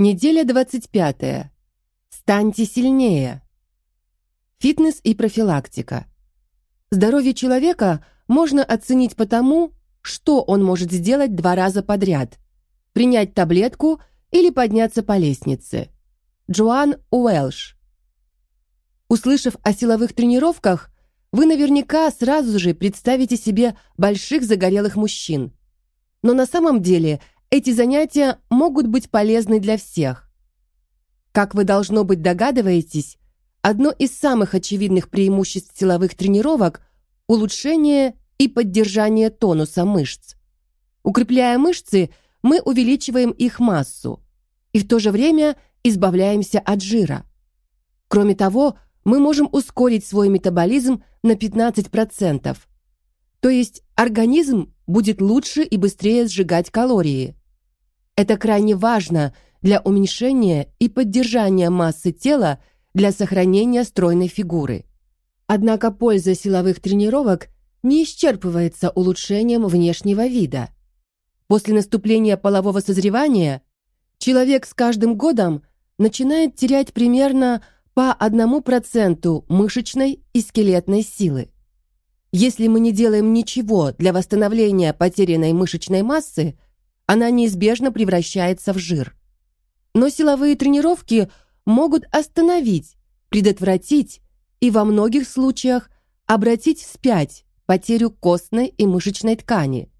Неделя 25. Станьте сильнее. Фитнес и профилактика. Здоровье человека можно оценить по тому, что он может сделать два раза подряд: принять таблетку или подняться по лестнице. Джоан Уэлш. Услышав о силовых тренировках, вы наверняка сразу же представите себе больших загорелых мужчин. Но на самом деле эти занятия могут быть полезны для всех. Как вы должно быть догадываетесь, одно из самых очевидных преимуществ силовых тренировок улучшение и поддержание тонуса мышц. Укрепляя мышцы, мы увеличиваем их массу и в то же время избавляемся от жира. Кроме того, мы можем ускорить свой метаболизм на 15%. То есть организм будет лучше и быстрее сжигать калории. Это крайне важно для уменьшения и поддержания массы тела для сохранения стройной фигуры. Однако польза силовых тренировок не исчерпывается улучшением внешнего вида. После наступления полового созревания человек с каждым годом начинает терять примерно по одному проценту мышечной и скелетной силы. Если мы не делаем ничего для восстановления потерянной мышечной массы, она неизбежно превращается в жир. Но силовые тренировки могут остановить, предотвратить и во многих случаях обратить вспять потерю костной и мышечной ткани,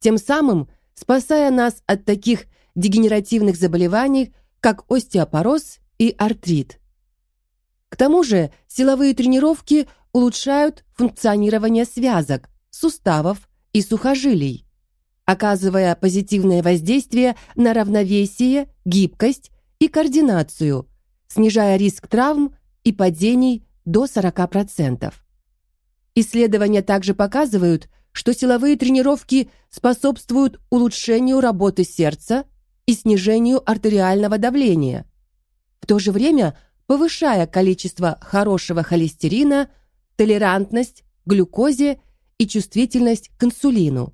тем самым спасая нас от таких дегенеративных заболеваний, как остеопороз и артрит. К тому же, силовые тренировки улучшают функционирование связок, суставов и сухожилий, оказывая позитивное воздействие на равновесие, гибкость и координацию, снижая риск травм и падений до 40%. Исследования также показывают, что силовые тренировки способствуют улучшению работы сердца и снижению артериального давления, в то же время повышая количество хорошего холестерина, толерантность к глюкозе и чувствительность к инсулину.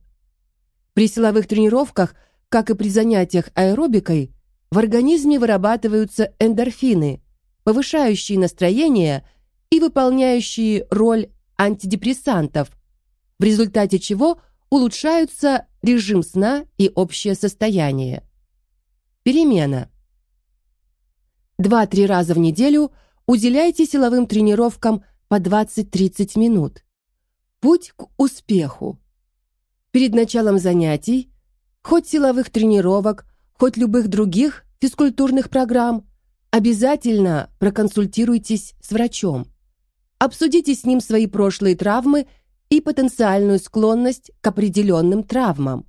При силовых тренировках, как и при занятиях аэробикой, в организме вырабатываются эндорфины, повышающие настроение и выполняющие роль антидепрессантов, в результате чего улучшаются режим сна и общее состояние. Перемена. Два-три раза в неделю уделяйте силовым тренировкам по 20-30 минут. Путь к успеху. Перед началом занятий, хоть силовых тренировок, хоть любых других физкультурных программ, обязательно проконсультируйтесь с врачом. Обсудите с ним свои прошлые травмы и потенциальную склонность к определенным травмам,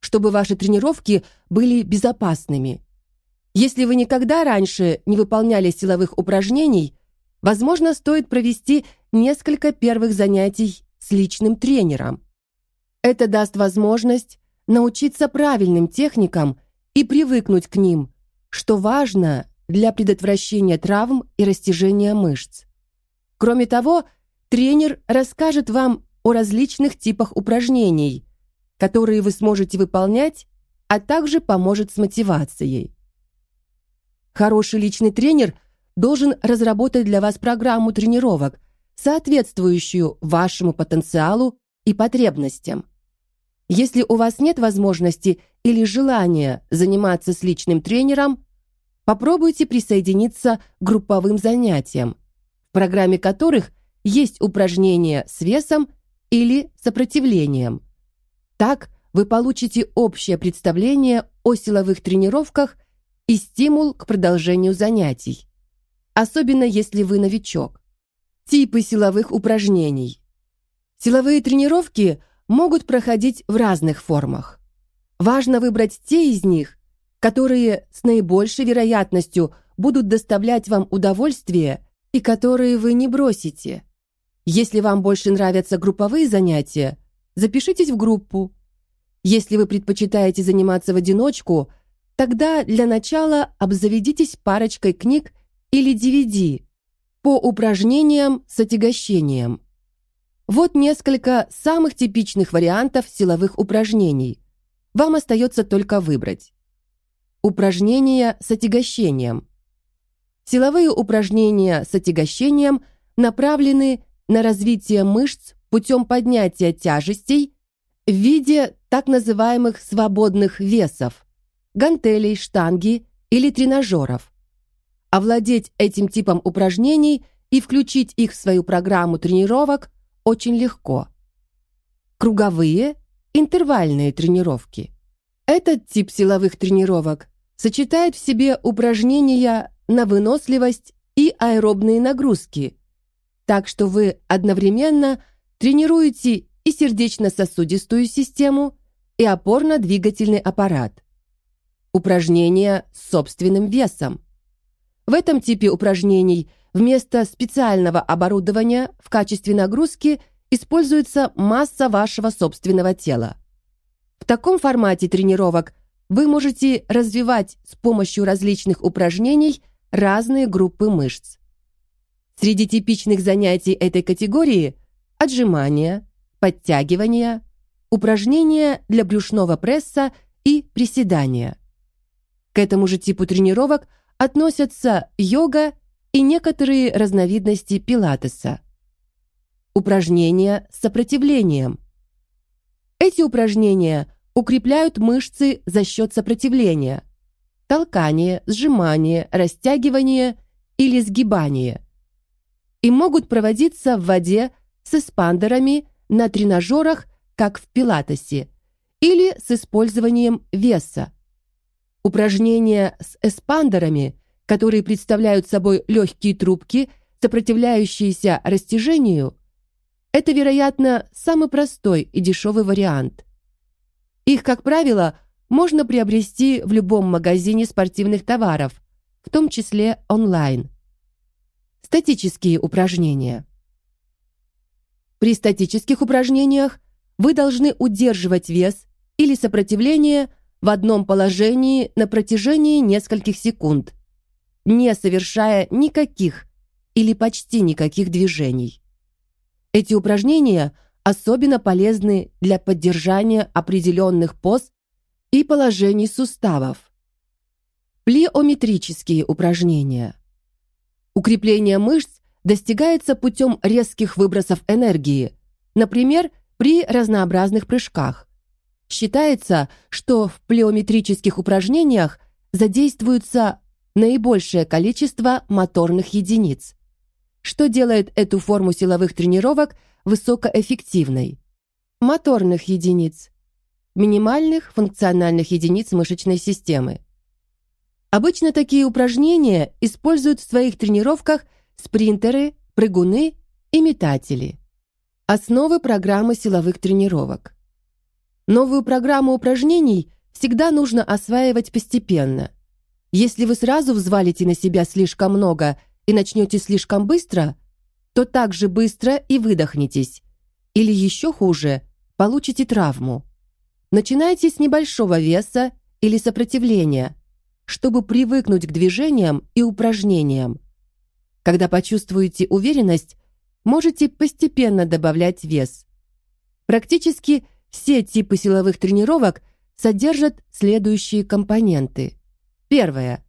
чтобы ваши тренировки были безопасными. Если вы никогда раньше не выполняли силовых упражнений, возможно, стоит провести несколько первых занятий с личным тренером. Это даст возможность научиться правильным техникам и привыкнуть к ним, что важно для предотвращения травм и растяжения мышц. Кроме того, тренер расскажет вам о различных типах упражнений, которые вы сможете выполнять, а также поможет с мотивацией. Хороший личный тренер должен разработать для вас программу тренировок, соответствующую вашему потенциалу и потребностям. Если у вас нет возможности или желания заниматься с личным тренером, попробуйте присоединиться к групповым занятиям, в программе которых есть упражнения с весом или сопротивлением. Так вы получите общее представление о силовых тренировках и стимул к продолжению занятий, особенно если вы новичок. Типы силовых упражнений. Силовые тренировки – могут проходить в разных формах. Важно выбрать те из них, которые с наибольшей вероятностью будут доставлять вам удовольствие и которые вы не бросите. Если вам больше нравятся групповые занятия, запишитесь в группу. Если вы предпочитаете заниматься в одиночку, Тогда для начала обзаведитесь парочкой книг или DVD по упражнениям с отягощением. Вот несколько самых типичных вариантов силовых упражнений. Вам остается только выбрать. Упражнения с отягощением. Силовые упражнения с отягощением направлены на развитие мышц путем поднятия тяжестей в виде так называемых свободных весов, гантелей, штанги или тренажеров. Овладеть этим типом упражнений и включить их в свою программу тренировок очень легко. Круговые, интервальные тренировки. Этот тип силовых тренировок сочетает в себе упражнения на выносливость и аэробные нагрузки, так что вы одновременно тренируете и сердечно-сосудистую систему, и опорно-двигательный аппарат. Упражнения с собственным весом. В этом типе упражнений вместо специального оборудования в качестве нагрузки используется масса вашего собственного тела. В таком формате тренировок вы можете развивать с помощью различных упражнений разные группы мышц. Среди типичных занятий этой категории отжимания, подтягивания, упражнения для брюшного пресса и приседания. К этому же типу тренировок относятся йога и некоторые разновидности пилатеса. Упражнения с сопротивлением. Эти упражнения укрепляют мышцы за счет сопротивления. Толкание, сжимание, растягивание или сгибание. И могут проводиться в воде с эспандерами на тренажерах, как в пилатесе, или с использованием веса. Упражнения с эспандерами, которые представляют собой легкие трубки, сопротивляющиеся растяжению, это, вероятно, самый простой и дешевый вариант. Их, как правило, можно приобрести в любом магазине спортивных товаров, в том числе онлайн. Статические упражнения. При статических упражнениях вы должны удерживать вес или сопротивление в одном положении на протяжении нескольких секунд, не совершая никаких или почти никаких движений. Эти упражнения – особенно полезны для поддержания определенных поз и положений суставов. Плеометрические упражнения. Укрепление мышц достигается путем резких выбросов энергии, например, при разнообразных прыжках. Считается, что в плеометрических упражнениях задействуется наибольшее количество моторных единиц, что делает эту форму силовых тренировок высокоэффективной. Моторных единиц. Минимальных функциональных единиц мышечной системы. Обычно такие упражнения используют в своих тренировках спринтеры, прыгуны и метатели. Основы программы силовых тренировок. Новую программу упражнений всегда нужно осваивать постепенно. Если вы сразу взвалите на себя слишком много и начнете слишком быстро, то так же быстро и выдохнетесь. Или еще хуже, получите травму. Начинайте с небольшого веса или сопротивления, чтобы привыкнуть к движениям и упражнениям. Когда почувствуете уверенность, можете постепенно добавлять вес. Практически все типы силовых тренировок содержат следующие компоненты. Первое.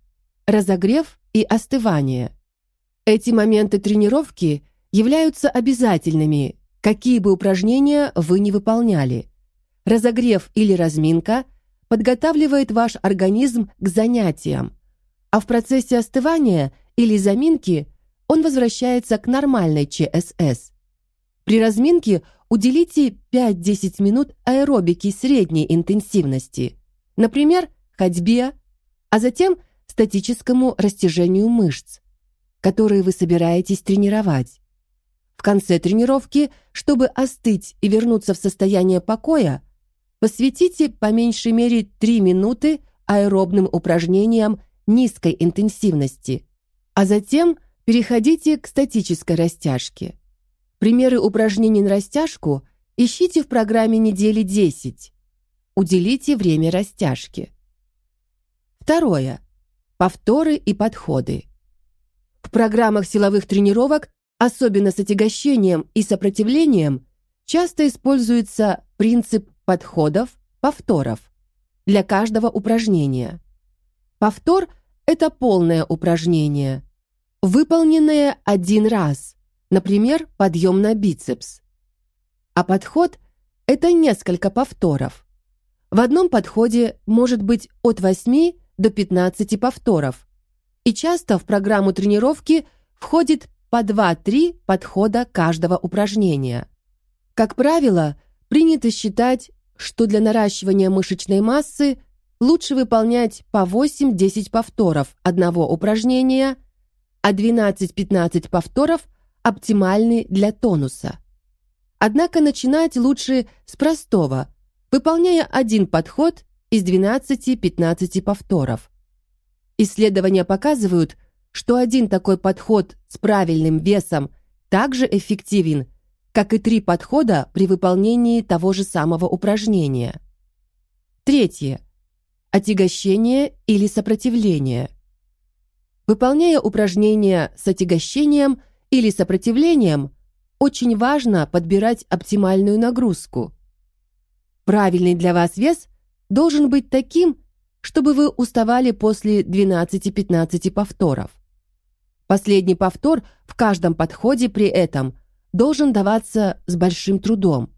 Разогрев и остывание. Эти моменты тренировки – являются обязательными, какие бы упражнения вы ни выполняли. Разогрев или разминка подготавливает ваш организм к занятиям, а в процессе остывания или заминки он возвращается к нормальной ЧСС. При разминке уделите 5-10 минут аэробики средней интенсивности, например, ходьбе, а затем статическому растяжению мышц, которые вы собираетесь тренировать. В конце тренировки, чтобы остыть и вернуться в состояние покоя, посвятите по меньшей мере 3 минуты аэробным упражнениям низкой интенсивности, а затем переходите к статической растяжке. Примеры упражнений на растяжку ищите в программе недели 10. Уделите время растяжке. Второе. Повторы и подходы. В программах силовых тренировок, особенно с отягощением и сопротивлением, часто используется принцип подходов, повторов для каждого упражнения. Повтор – это полное упражнение, выполненное один раз, например, подъем на бицепс. А подход – это несколько повторов. В одном подходе может быть от 8 до 15 повторов, и часто в программу тренировки входит по 2-3 подхода каждого упражнения. Как правило, принято считать, что для наращивания мышечной массы лучше выполнять по 8-10 повторов одного упражнения, а 12-15 повторов оптимальны для тонуса. Однако начинать лучше с простого, выполняя один подход из 12-15 повторов. Исследования показывают, что один такой подход с правильным весом также эффективен – как и три подхода при выполнении того же самого упражнения. Третье. Отягощение или сопротивление. Выполняя упражнения с отягощением или сопротивлением, очень важно подбирать оптимальную нагрузку. Правильный для вас вес должен быть таким, чтобы вы уставали после 12-15 повторов. Последний повтор в каждом подходе при этом – должен даваться с большим трудом.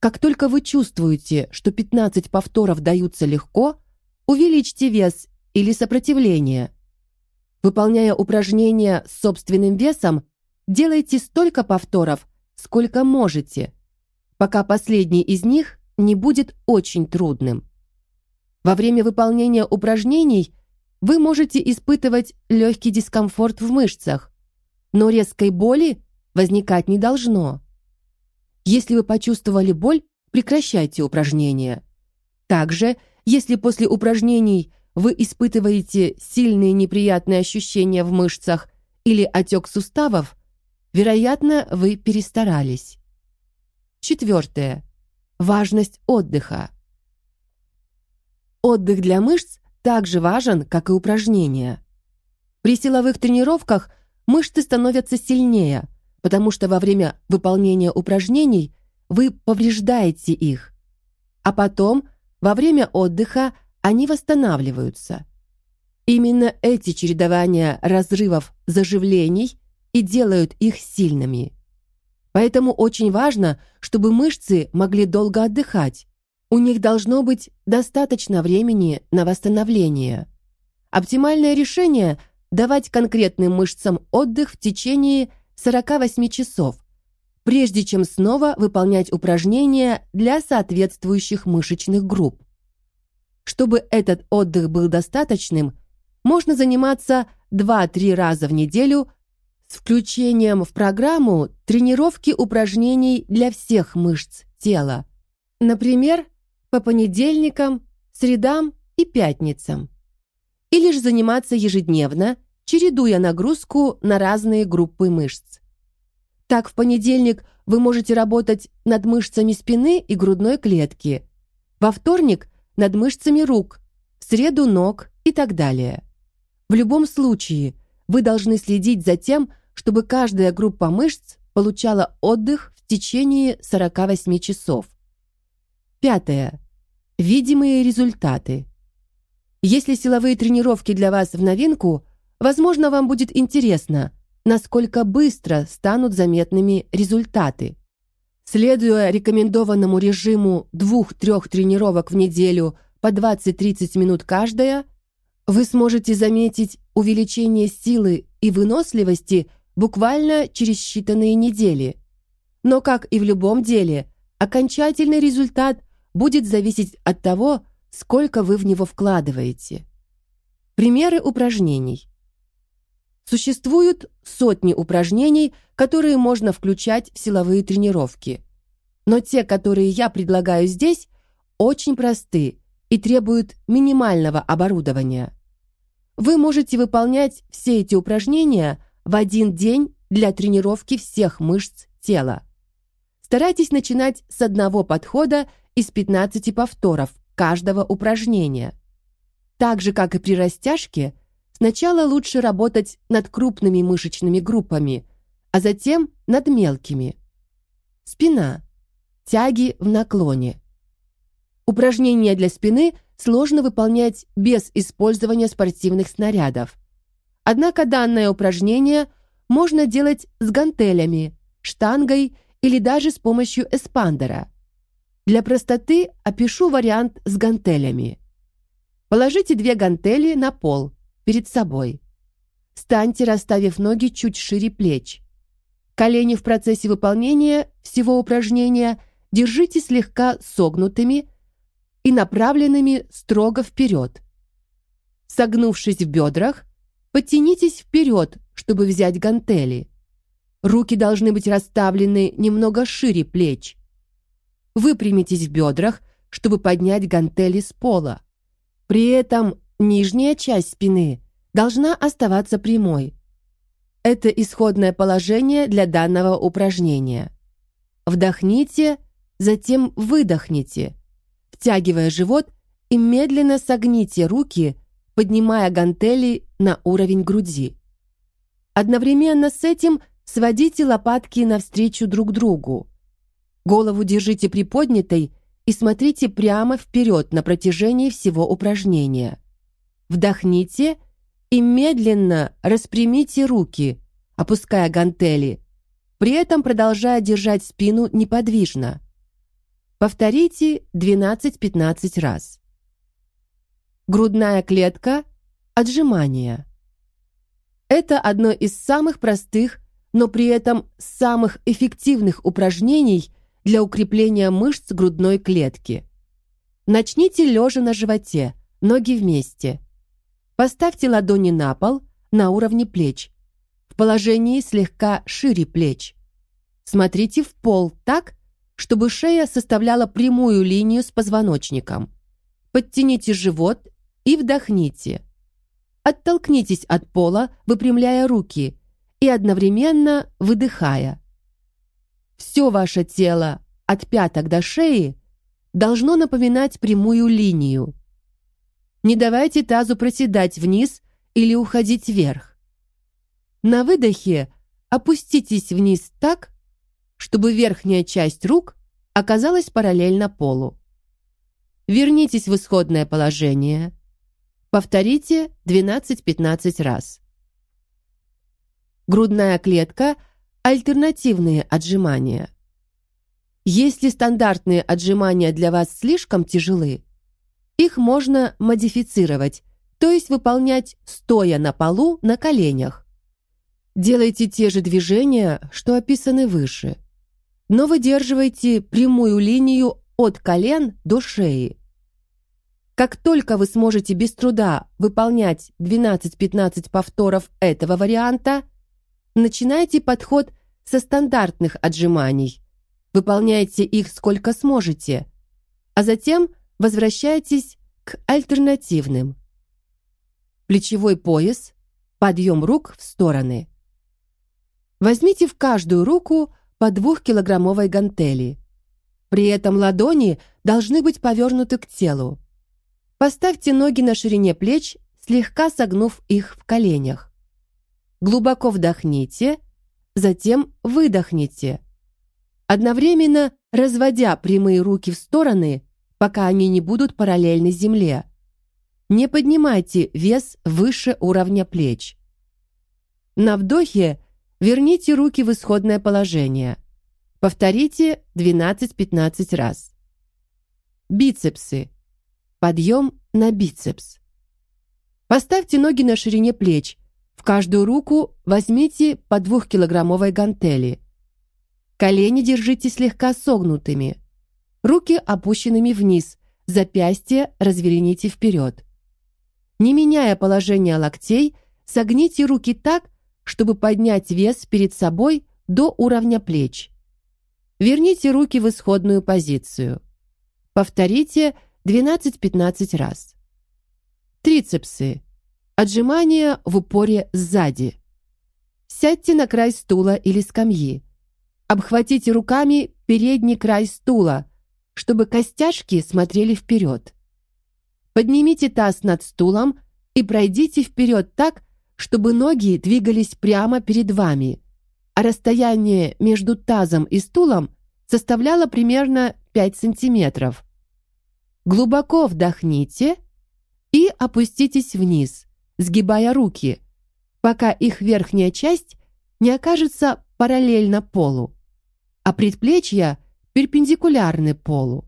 Как только вы чувствуете, что 15 повторов даются легко, увеличьте вес или сопротивление. Выполняя упражнения с собственным весом, делайте столько повторов, сколько можете, пока последний из них не будет очень трудным. Во время выполнения упражнений вы можете испытывать легкий дискомфорт в мышцах, но резкой боли возникать не должно. Если вы почувствовали боль, прекращайте упражнения. Также, если после упражнений вы испытываете сильные неприятные ощущения в мышцах или отек суставов, вероятно, вы перестарались. Четвертое. Важность отдыха. Отдых для мышц также важен, как и упражнения. При силовых тренировках мышцы становятся сильнее – потому что во время выполнения упражнений вы повреждаете их, а потом, во время отдыха, они восстанавливаются. Именно эти чередования разрывов заживлений и делают их сильными. Поэтому очень важно, чтобы мышцы могли долго отдыхать. У них должно быть достаточно времени на восстановление. Оптимальное решение – давать конкретным мышцам отдых в течение 48 часов, прежде чем снова выполнять упражнения для соответствующих мышечных групп. Чтобы этот отдых был достаточным, можно заниматься 2-3 раза в неделю с включением в программу тренировки упражнений для всех мышц тела. Например, по понедельникам, средам и пятницам. Или же заниматься ежедневно – чередуя нагрузку на разные группы мышц. Так в понедельник вы можете работать над мышцами спины и грудной клетки, во вторник над мышцами рук, в среду ног и так далее. В любом случае, вы должны следить за тем, чтобы каждая группа мышц получала отдых в течение 48 часов. Пятое. Видимые результаты. Если силовые тренировки для вас в новинку, Возможно, вам будет интересно, насколько быстро станут заметными результаты. Следуя рекомендованному режиму двух-трех тренировок в неделю по 20-30 минут каждая, вы сможете заметить увеличение силы и выносливости буквально через считанные недели. Но, как и в любом деле, окончательный результат будет зависеть от того, сколько вы в него вкладываете. Примеры упражнений. Существуют сотни упражнений, которые можно включать в силовые тренировки. Но те, которые я предлагаю здесь, очень просты и требуют минимального оборудования. Вы можете выполнять все эти упражнения в один день для тренировки всех мышц тела. Старайтесь начинать с одного подхода из 15 повторов каждого упражнения. Так же, как и при растяжке, сначала лучше работать над крупными мышечными группами, а затем над мелкими. Спина. Тяги в наклоне. Упражнения для спины сложно выполнять без использования спортивных снарядов. Однако данное упражнение можно делать с гантелями, штангой или даже с помощью эспандера. Для простоты опишу вариант с гантелями. Положите две гантели на пол перед собой. Встаньте, расставив ноги чуть шире плеч. Колени в процессе выполнения всего упражнения держите слегка согнутыми и направленными строго вперед. Согнувшись в бедрах, подтянитесь вперед, чтобы взять гантели. Руки должны быть расставлены немного шире плеч. Выпрямитесь в бедрах, чтобы поднять гантели с пола. При этом нижняя часть спины должна оставаться прямой. Это исходное положение для данного упражнения. Вдохните, затем выдохните, втягивая живот и медленно согните руки, поднимая гантели на уровень груди. Одновременно с этим сводите лопатки навстречу друг другу. Голову держите приподнятой и смотрите прямо вперед на протяжении всего упражнения. Вдохните и медленно распрямите руки, опуская гантели, при этом продолжая держать спину неподвижно. Повторите 12-15 раз. Грудная клетка, отжимания. Это одно из самых простых, но при этом самых эффективных упражнений для укрепления мышц грудной клетки. Начните лежа на животе, ноги вместе. Поставьте ладони на пол на уровне плеч, в положении слегка шире плеч. Смотрите в пол так, чтобы шея составляла прямую линию с позвоночником. Подтяните живот и вдохните. Оттолкнитесь от пола, выпрямляя руки и одновременно выдыхая. Все ваше тело, от пяток до шеи, должно напоминать прямую линию. Не давайте тазу проседать вниз или уходить вверх. На выдохе опуститесь вниз так, чтобы верхняя часть рук оказалась параллельно полу. Вернитесь в исходное положение. Повторите 12-15 раз. Грудная клетка – Альтернативные отжимания. Если стандартные отжимания для вас слишком тяжелы, их можно модифицировать, то есть выполнять стоя на полу на коленях. Делайте те же движения, что описаны выше, но выдерживайте прямую линию от колен до шеи. Как только вы сможете без труда выполнять 12-15 повторов этого варианта – Начинайте подход со стандартных отжиманий. Выполняйте их сколько сможете, а затем возвращайтесь к альтернативным. Плечевой пояс, подъем рук в стороны. Возьмите в каждую руку по двухкилограммовой гантели. При этом ладони должны быть повернуты к телу. Поставьте ноги на ширине плеч, слегка согнув их в коленях. Глубоко вдохните, затем выдохните. Одновременно разводя прямые руки в стороны, пока они не будут параллельны земле. Не поднимайте вес выше уровня плеч. На вдохе верните руки в исходное положение. Повторите 12-15 раз. Бицепсы. Подъем на бицепс. Поставьте ноги на ширине плеч в каждую руку возьмите по двухкилограммовой гантели. Колени держите слегка согнутыми. Руки опущенными вниз, запястья разверните вперед. Не меняя положение локтей, согните руки так, чтобы поднять вес перед собой до уровня плеч. Верните руки в исходную позицию. Повторите 12-15 раз. Трицепсы. Отжимания в упоре сзади. Сядьте на край стула или скамьи. Обхватите руками передний край стула, чтобы костяшки смотрели вперед. Поднимите таз над стулом и пройдите вперед так, чтобы ноги двигались прямо перед вами, а расстояние между тазом и стулом составляло примерно 5 сантиметров. Глубоко вдохните и опуститесь вниз, сгибая руки, пока их верхняя часть не окажется параллельно полу, а предплечья перпендикулярны полу.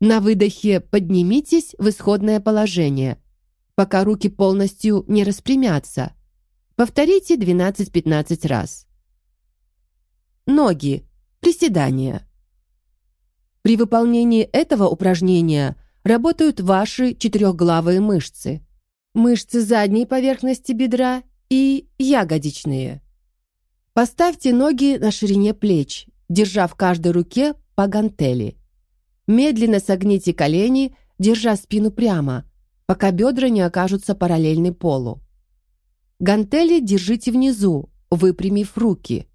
На выдохе поднимитесь в исходное положение, пока руки полностью не распрямятся. Повторите 12-15 раз. Ноги. Приседания. При выполнении этого упражнения работают ваши четырехглавые мышцы, мышцы задней поверхности бедра и ягодичные. Поставьте ноги на ширине плеч, держа в каждой руке по гантели. Медленно согните колени, держа спину прямо, пока бедра не окажутся параллельны полу. Гантели держите внизу, выпрямив руки.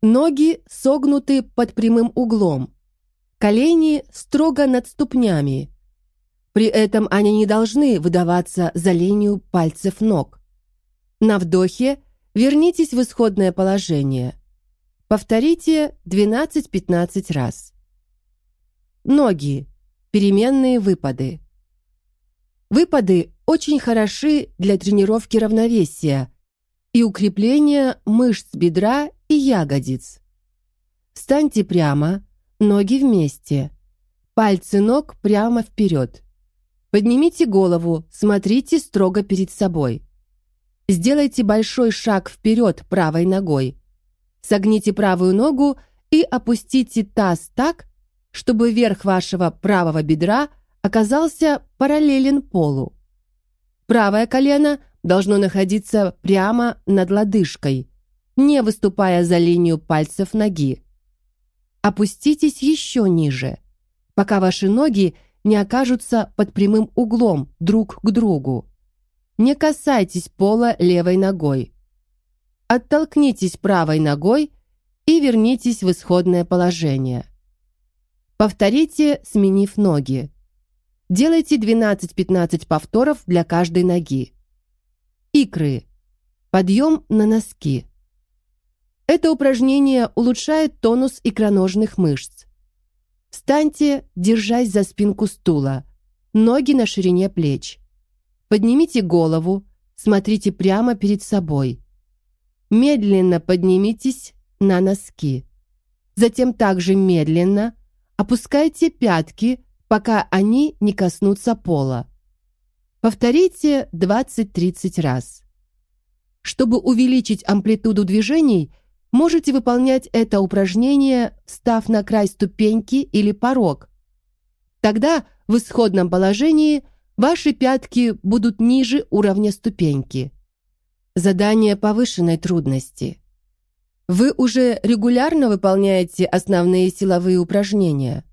Ноги согнуты под прямым углом. Колени строго над ступнями. При этом они не должны выдаваться за линию пальцев ног. На вдохе вернитесь в исходное положение. Повторите 12-15 раз. Ноги. Переменные выпады. Выпады очень хороши для тренировки равновесия и укрепления мышц бедра и ягодиц. Встаньте прямо, ноги вместе. Пальцы ног прямо вперед. Поднимите голову, смотрите строго перед собой. Сделайте большой шаг вперед правой ногой. Согните правую ногу и опустите таз так, чтобы верх вашего правого бедра оказался параллелен полу. Правое колено должно находиться прямо над лодыжкой, не выступая за линию пальцев ноги. Опуститесь еще ниже, пока ваши ноги не окажутся под прямым углом друг к другу. Не касайтесь пола левой ногой. Оттолкнитесь правой ногой и вернитесь в исходное положение. Повторите, сменив ноги. Делайте 12-15 повторов для каждой ноги. Икры. Подъем на носки. Это упражнение улучшает тонус икроножных мышц. Встаньте, держась за спинку стула, ноги на ширине плеч. Поднимите голову, смотрите прямо перед собой. Медленно поднимитесь на носки. Затем также медленно Опускайте пятки, пока они не коснутся пола. Повторите 20-30 раз. Чтобы увеличить амплитуду движений, можете выполнять это упражнение, став на край ступеньки или порог. Тогда в исходном положении ваши пятки будут ниже уровня ступеньки. Задание повышенной трудности. Вы уже регулярно выполняете основные силовые упражнения.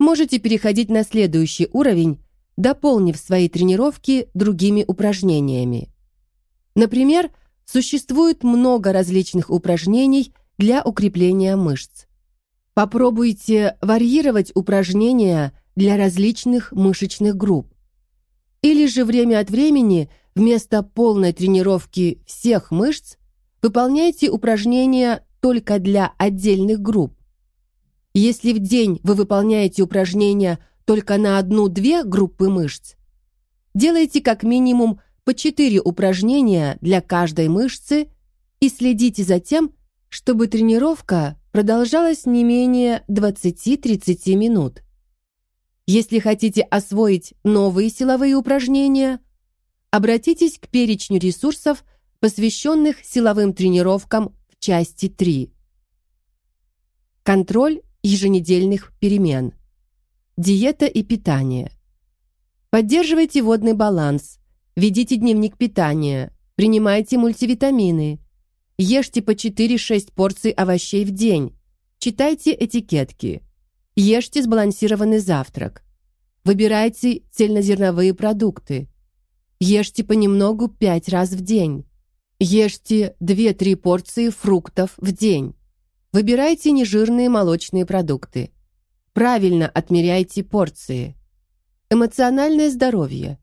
Можете переходить на следующий уровень, дополнив свои тренировки другими упражнениями. Например, существует много различных упражнений для укрепления мышц. Попробуйте варьировать упражнения для различных мышечных групп. Или же время от времени вместо полной тренировки всех мышц Выполняйте упражнения только для отдельных групп. Если в день вы выполняете упражнения только на одну-две группы мышц, делайте как минимум по 4 упражнения для каждой мышцы и следите за тем, чтобы тренировка продолжалась не менее 20-30 минут. Если хотите освоить новые силовые упражнения, обратитесь к перечню ресурсов – посвященных силовым тренировкам в части 3. Контроль еженедельных перемен. Диета и питание. Поддерживайте водный баланс, ведите дневник питания, принимайте мультивитамины, ешьте по 4-6 порций овощей в день, читайте этикетки, ешьте сбалансированный завтрак, выбирайте цельнозерновые продукты, ешьте понемногу 5 раз в день, Ешьте 2-3 порции фруктов в день. Выбирайте нежирные молочные продукты. Правильно отмеряйте порции. Эмоциональное здоровье.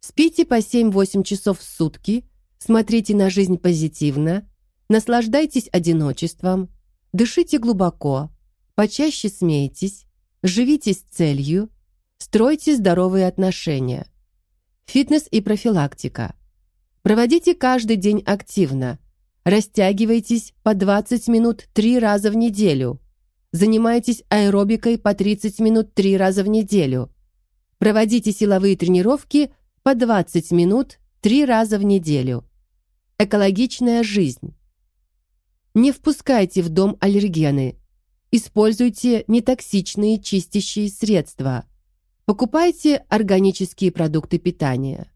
Спите по 7-8 часов в сутки, смотрите на жизнь позитивно, наслаждайтесь одиночеством, дышите глубоко, почаще смейтесь, живите с целью, стройте здоровые отношения. Фитнес и профилактика. Проводите каждый день активно. Растягивайтесь по 20 минут 3 раза в неделю. Занимайтесь аэробикой по 30 минут 3 раза в неделю. Проводите силовые тренировки по 20 минут 3 раза в неделю. Экологичная жизнь. Не впускайте в дом аллергены. Используйте нетоксичные чистящие средства. Покупайте органические продукты питания.